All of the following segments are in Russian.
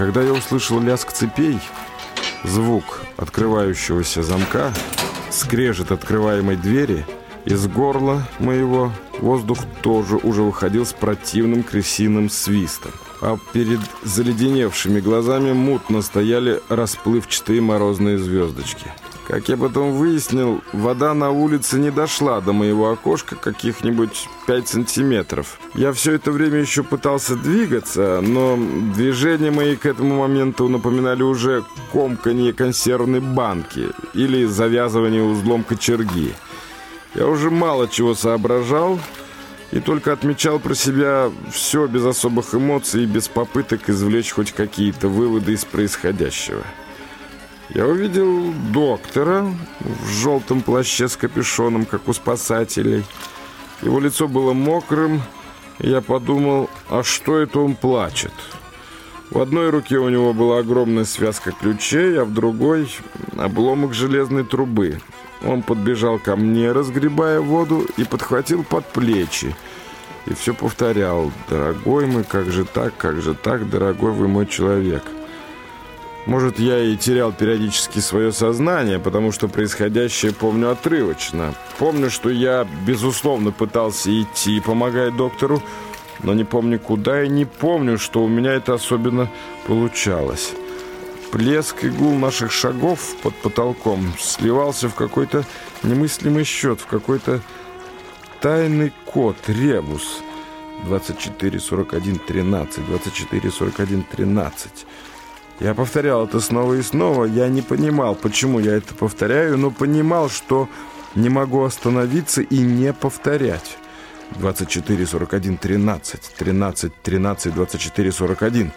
Когда я услышал лязг цепей, звук открывающегося замка, скрежет открываемой двери, из горла моего воздух тоже уже выходил с противным крысиным свистом. А перед заледеневшими глазами мутно стояли расплывчатые морозные звездочки. Как я потом выяснил, вода на улице не дошла до моего окошка каких-нибудь 5 сантиметров. Я все это время еще пытался двигаться, но движения мои к этому моменту напоминали уже комканье консервной банки или завязывание узлом кочерги. Я уже мало чего соображал и только отмечал про себя все без особых эмоций и без попыток извлечь хоть какие-то выводы из происходящего. Я увидел доктора в желтом плаще с капюшоном, как у спасателей. Его лицо было мокрым, и я подумал, а что это он плачет? В одной руке у него была огромная связка ключей, а в другой — обломок железной трубы. Он подбежал ко мне, разгребая воду, и подхватил под плечи. И все повторял «Дорогой мой, как же так, как же так, дорогой вы мой человек». Может, я и терял периодически свое сознание, потому что происходящее помню отрывочно. Помню, что я, безусловно, пытался идти, помогая доктору, но не помню куда и не помню, что у меня это особенно получалось. Плеск и гул наших шагов под потолком сливался в какой-то немыслимый счет, в какой-то тайный код, ребус. 24, 41, 13, 24, 41, 13. Я повторял это снова и снова. Я не понимал, почему я это повторяю, но понимал, что не могу остановиться и не повторять. 24, 41, 13, 13, 13, 24, 41.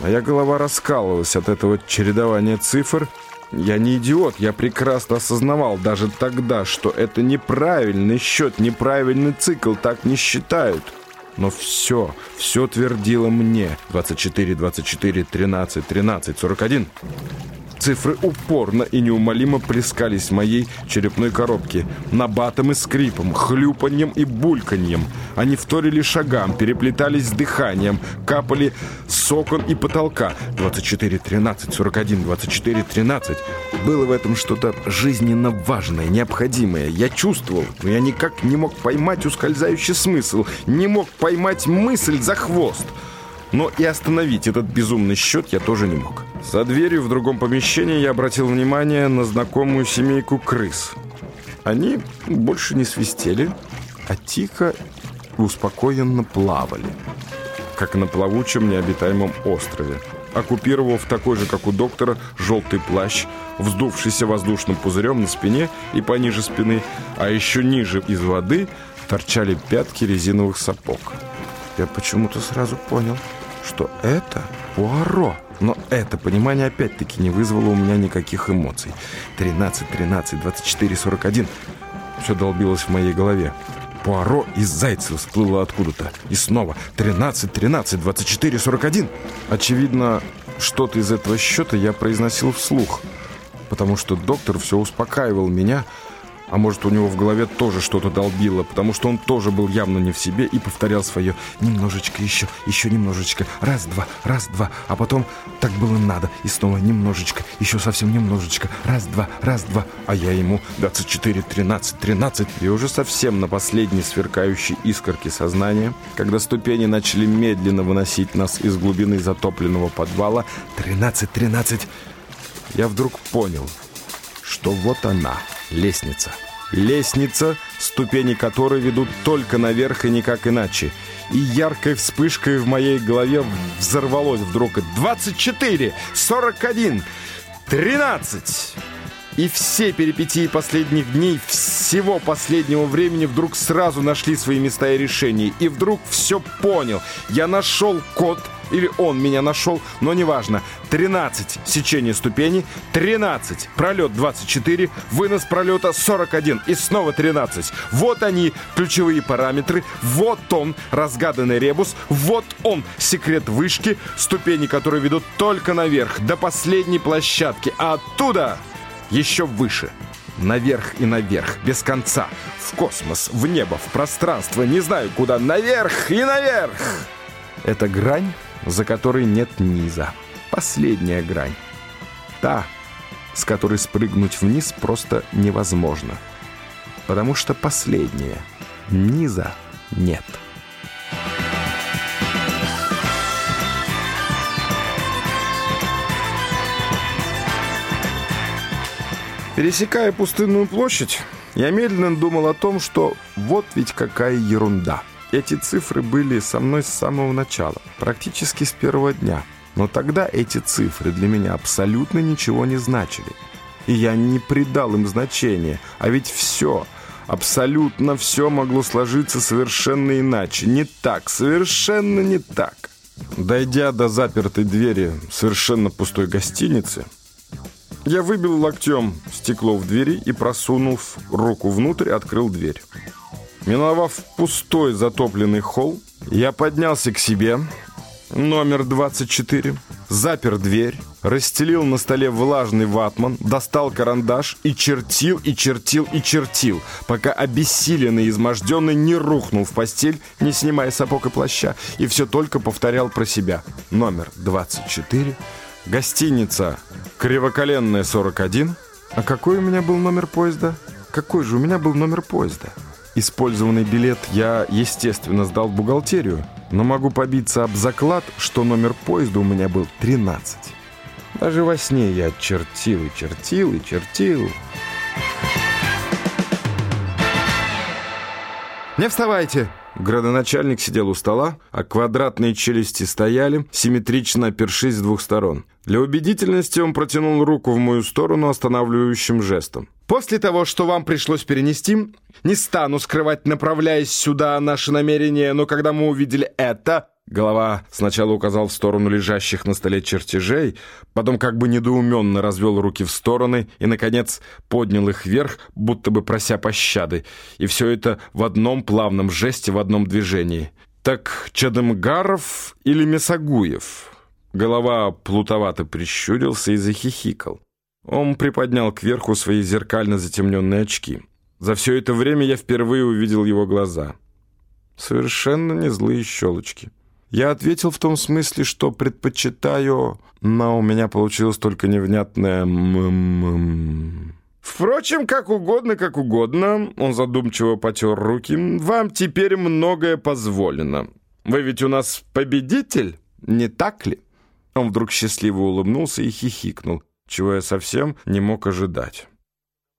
Моя голова раскалывалась от этого чередования цифр. Я не идиот, я прекрасно осознавал даже тогда, что это неправильный счет, неправильный цикл, так не считают. Но все, все твердило мне. 24, 24, 13, 13, 41. Цифры упорно и неумолимо плескались в моей черепной коробке, набатом и скрипом, хлюпаньем и бульканьем. Они вторили шагам, переплетались с дыханием, капали с окон и потолка. 24, 13, 41, 24, 13. Было в этом что-то жизненно важное, необходимое. Я чувствовал, но я никак не мог поймать ускользающий смысл, не мог поймать мысль за хвост. Но и остановить этот безумный счет я тоже не мог. За дверью в другом помещении я обратил внимание на знакомую семейку крыс. Они больше не свистели, а тихо и успокоенно плавали, как на плавучем необитаемом острове, оккупировав такой же, как у доктора, желтый плащ, вздувшийся воздушным пузырем на спине и пониже спины, а еще ниже из воды торчали пятки резиновых сапог. Я почему-то сразу понял, что это Пуаро. Но это понимание опять-таки не вызвало у меня никаких эмоций. 13, 13, 24, 41. Все долбилось в моей голове. Пуаро из Зайцева всплыло откуда-то. И снова 13, 13, 24, 41. Очевидно, что-то из этого счета я произносил вслух. Потому что доктор все успокаивал меня, а может, у него в голове тоже что-то долбило, потому что он тоже был явно не в себе и повторял свое «немножечко еще, еще немножечко, раз-два, раз-два», а потом «так было надо» и снова «немножечко, еще совсем немножечко, раз-два, раз-два», а я ему «24, 13, 13» и уже совсем на последней сверкающей искорке сознания, когда ступени начали медленно выносить нас из глубины затопленного подвала «13, 13», я вдруг понял, что вот она — лестница. Лестница, ступени которой ведут только наверх и никак иначе. И яркой вспышкой в моей голове взорвалось вдруг 24, 41, 13. И все перипетии последних дней, всего последнего времени вдруг сразу нашли свои места и решения. И вдруг все понял. Я нашел код или он меня нашел, но неважно. 13 сечение ступени, 13 пролет 24, вынос пролета 41 и снова 13. Вот они, ключевые параметры, вот он, разгаданный ребус, вот он, секрет вышки, ступени, которые ведут только наверх, до последней площадки, а оттуда еще выше. Наверх и наверх, без конца. В космос, в небо, в пространство, не знаю куда. Наверх и наверх! Это грань, за которой нет низа. последняя грань. Та, с которой спрыгнуть вниз просто невозможно. Потому что последняя. Низа нет. Пересекая пустынную площадь, я медленно думал о том, что вот ведь какая ерунда. Эти цифры были со мной с самого начала, практически с первого дня. Но тогда эти цифры для меня абсолютно ничего не значили. И я не придал им значения, а ведь все, абсолютно все могло сложиться совершенно иначе. Не так, совершенно не так. Дойдя до запертой двери совершенно пустой гостиницы, я выбил локтем стекло в двери и, просунув руку внутрь, открыл дверь. Миновав пустой затопленный холл, я поднялся к себе, номер 24, запер дверь, расстелил на столе влажный ватман, достал карандаш и чертил, и чертил, и чертил, пока обессиленный и изможденный не рухнул в постель, не снимая сапог и плаща, и все только повторял про себя. Номер 24, Гостиница «Кривоколенная 41». А какой у меня был номер поезда? Какой же у меня был номер поезда? Использованный билет я, естественно, сдал в бухгалтерию, но могу побиться об заклад, что номер поезда у меня был 13. Даже во сне я чертил и чертил и чертил. «Не вставайте!» Градоначальник сидел у стола, а квадратные челюсти стояли, симметрично опершись с двух сторон. Для убедительности он протянул руку в мою сторону останавливающим жестом. «После того, что вам пришлось перенести, не стану скрывать, направляясь сюда, наши намерения, но когда мы увидели это...» Голова сначала указал в сторону лежащих на столе чертежей, потом как бы недоуменно развел руки в стороны и, наконец, поднял их вверх, будто бы прося пощады. И все это в одном плавном жесте, в одном движении. «Так Чадемгаров или Месагуев?» Голова плутовато прищурился и захихикал. Он приподнял кверху свои зеркально затемненные очки. За все это время я впервые увидел его глаза. Совершенно не злые щелочки. Я ответил в том смысле, что предпочитаю, но у меня получилось только невнятное «м-м-м». Впрочем, как угодно, как угодно, он задумчиво потер руки, вам теперь многое позволено. Вы ведь у нас победитель, не так ли? Он вдруг счастливо улыбнулся и хихикнул, чего я совсем не мог ожидать.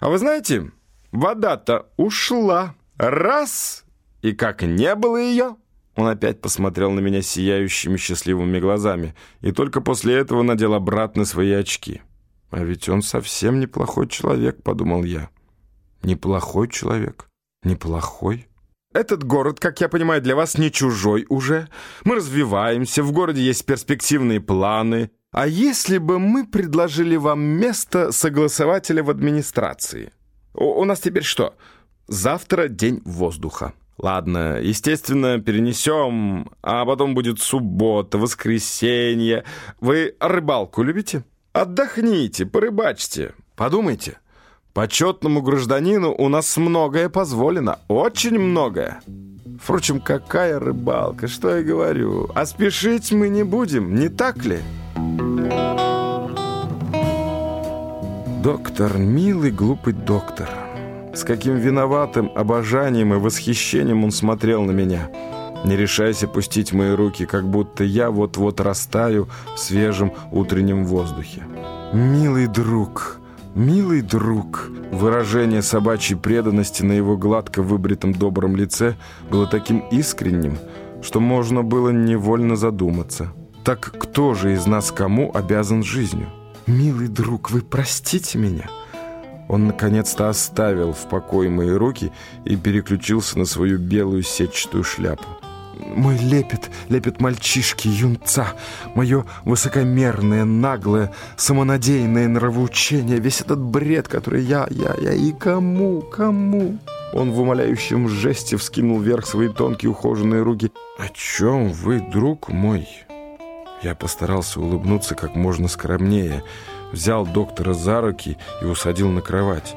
А вы знаете, вода-то ушла. Раз, и как не было ее... Он опять посмотрел на меня сияющими счастливыми глазами и только после этого надел обратно свои очки. «А ведь он совсем неплохой человек», — подумал я. «Неплохой человек? Неплохой?» «Этот город, как я понимаю, для вас не чужой уже. Мы развиваемся, в городе есть перспективные планы. А если бы мы предложили вам место согласователя в администрации? У, у нас теперь что? Завтра день воздуха». Ладно, естественно, перенесем, а потом будет суббота, воскресенье. Вы рыбалку любите? Отдохните, порыбачьте, подумайте. Почетному гражданину у нас многое позволено, очень многое. Впрочем, какая рыбалка, что я говорю. А спешить мы не будем, не так ли? Доктор, милый глупый доктор. С каким виноватым обожанием и восхищением он смотрел на меня, не решаясь опустить мои руки, как будто я вот-вот растаю в свежем утреннем воздухе. «Милый друг, милый друг!» Выражение собачьей преданности на его гладко выбритом добром лице было таким искренним, что можно было невольно задуматься. «Так кто же из нас кому обязан жизнью?» «Милый друг, вы простите меня?» Он наконец-то оставил в покое мои руки и переключился на свою белую сетчатую шляпу. Мой лепет, лепет мальчишки, юнца, мое высокомерное, наглое, самонадеянное нравоучение, весь этот бред, который я, я, я и кому, кому? Он в умоляющем жесте вскинул вверх свои тонкие ухоженные руки. «О чем вы, друг мой?» Я постарался улыбнуться как можно скромнее – взял доктора за руки и усадил на кровать.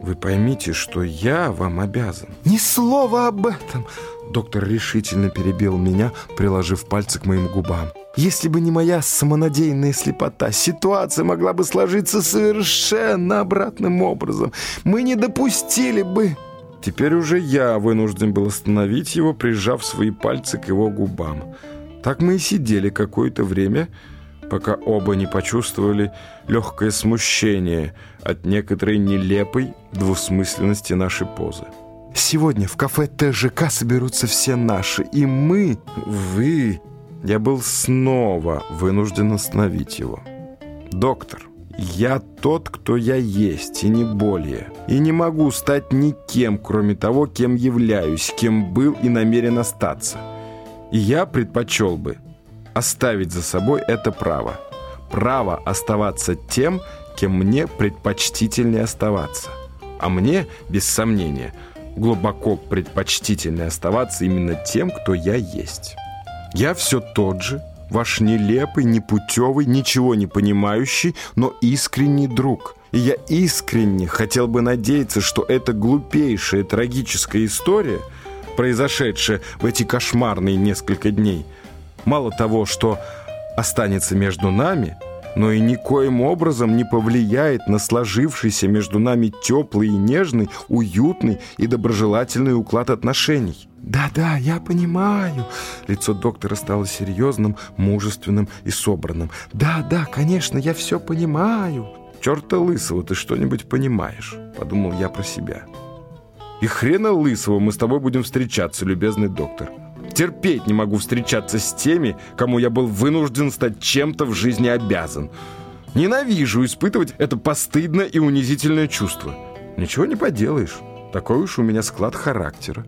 «Вы поймите, что я вам обязан». «Ни слова об этом! Доктор решительно перебил меня, приложив пальцы к моим губам. Если бы не моя самонадеянная слепота, ситуация могла бы сложиться совершенно обратным образом. Мы не допустили бы... Теперь уже я вынужден был остановить его, прижав свои пальцы к его губам. Так мы и сидели какое-то время, пока оба не почувствовали легкое смущение от некоторой нелепой двусмысленности нашей позы. Сегодня в кафе ТЖК соберутся все наши, и мы, вы... Я был снова вынужден остановить его. «Доктор, я тот, кто я есть, и не более. И не могу стать никем, кроме того, кем являюсь, кем был и намерен остаться. И я предпочел бы оставить за собой это право. Право оставаться тем, кем мне предпочтительнее оставаться. А мне, без сомнения, глубоко предпочтительнее оставаться именно тем, кто я есть. Я все тот же, ваш нелепый, непутевый, ничего не понимающий, но искренний друг. И я искренне хотел бы надеяться, что эта глупейшая трагическая история, произошедшая в эти кошмарные несколько дней, мало того, что останется между нами, но и никоим образом не повлияет на сложившийся между нами теплый и нежный, уютный и доброжелательный уклад отношений. «Да-да, я понимаю». Лицо доктора стало серьезным, мужественным и собранным. «Да-да, конечно, я все понимаю». «Черта лысого, ты что-нибудь понимаешь?» Подумал я про себя. «И хрена лысого мы с тобой будем встречаться, любезный доктор. Терпеть не могу встречаться с теми, кому я был вынужден стать чем-то в жизни обязан. Ненавижу испытывать это постыдное и унизительное чувство. Ничего не поделаешь, такой уж у меня склад характера».